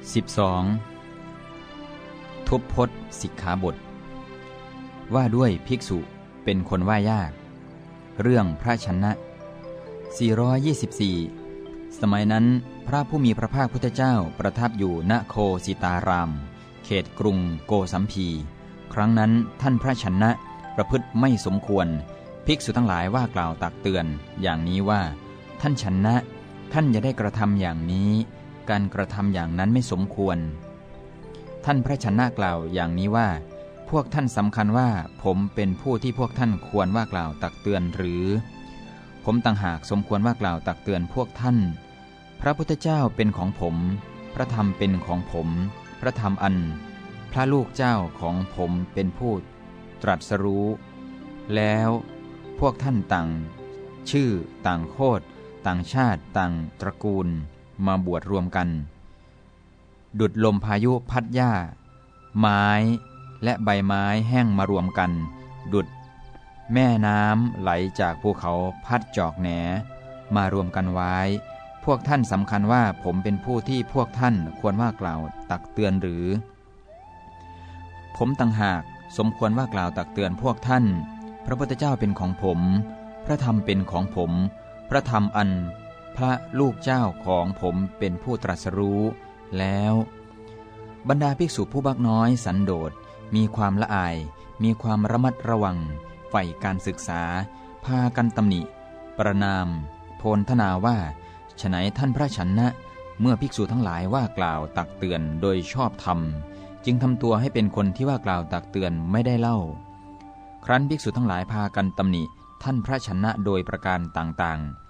12. ทุบพศสิกขาบท ว่าด้วยภิกษุเป็นคนว่ายาก เรื่องพระชนะ 424 สมัยนั้นพระผู้มีพระภาคพุทธเจ้าประทับอยู่ณโคสิตาราม เขตกรุงโกสัมพี ครั้งนั้นท่านพระชนะประพฤติไม่สมควร ภิกษุทั้งหลายว่ากล่าวตักเตือน อย่างนี้ว่า ท่านชนะ ท่านอย่าได้กระทำอย่างนี้ การกระทำอย่างนั้นไม่สมควร ท่านพระชนะกล่าวอย่างนี้ว่า พวกท่านสำคัญว่าผมเป็นผู้ที่พวกท่านควรว่ากล่าวตักเตือนหรือ ผมต่างหากสมควรว่ากล่าวตักเตือนพวกท่าน พระพุทธเจ้าเป็นของผม พระธรรมเป็นของผม พระธรรมอัน พระลูกเจ้าของผมเป็นผู้ตรัสรู้ แล้วพวกท่านต่าง ชื่อ ต่างโคดต่างชาติ ต่างตระกูล มาบวชรวมกัน ดุดลมพายุพัดหญ้า ไม้และใบไม้แห้งมารวมกัน ดุด แม่น้ำไหลจากภูเขาพัดจอกแหนมารวมกันไว้ พวกท่านสำคัญว่าผมเป็นผู้ที่พวกท่านควรว่ากล่าวตักเตือนหรือ ผมต่างหากสมควรว่ากล่าวตักเตือนพวกท่าน พระพุทธเจ้าเป็นของผม พระธรรมเป็นของผม พระธรรมอัน พระลูกเจ้าของผมเป็นผู้ตรัสรู้ แล้ว บรรดาภิกษุผู้บักน้อยสันโดษมีความละอาย มีความระมัดระวังใฝ่การศึกษา พากันตำหนิ ประนาม โพลธนาว่าฉนัยท่านพระชนะ เมื่อภิกษุทั้งหลายว่ากล่าวตักเตือนโดยชอบธรรม จึงทำตัวให้เป็นคนที่ว่ากล่าวตักเตือนไม่ได้เล่า ครั้นภิกษุทั้งหลายพากันตำหนิท่านพระชนะโดยประการต่างๆ